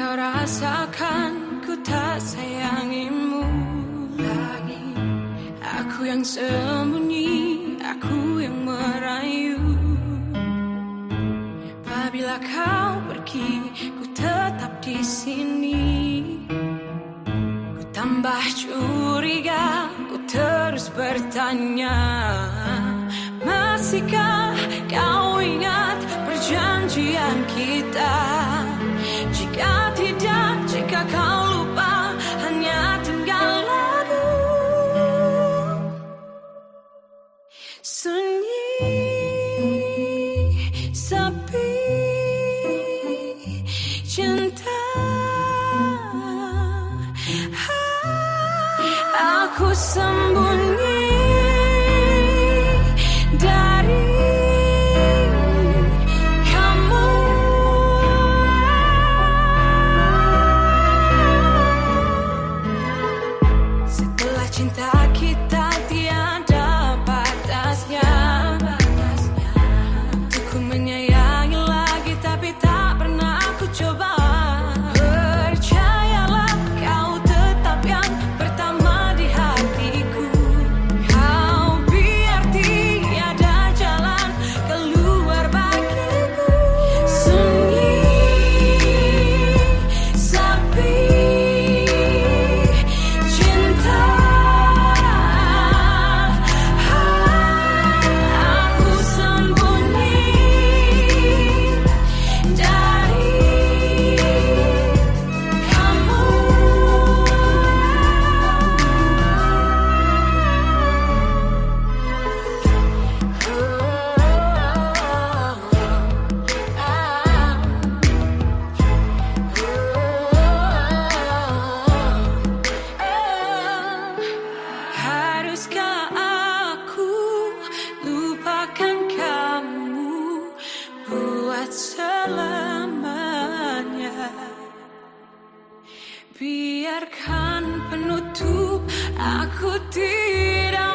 rasakan ku tak sayangimu lagi Aku yang sembunyi, aku yang merayu. Apabila kau pergi, ku tetap di sini. Ku tambah curiga, ku terus bertanya Masihkah kau ingat perjanjian kita? Jika tidak, jika kau lupa Hanya tinggal lagu. Sunyi Sepi Cinta. Aku sembunyi selamanya Biarkan penutup aku tidak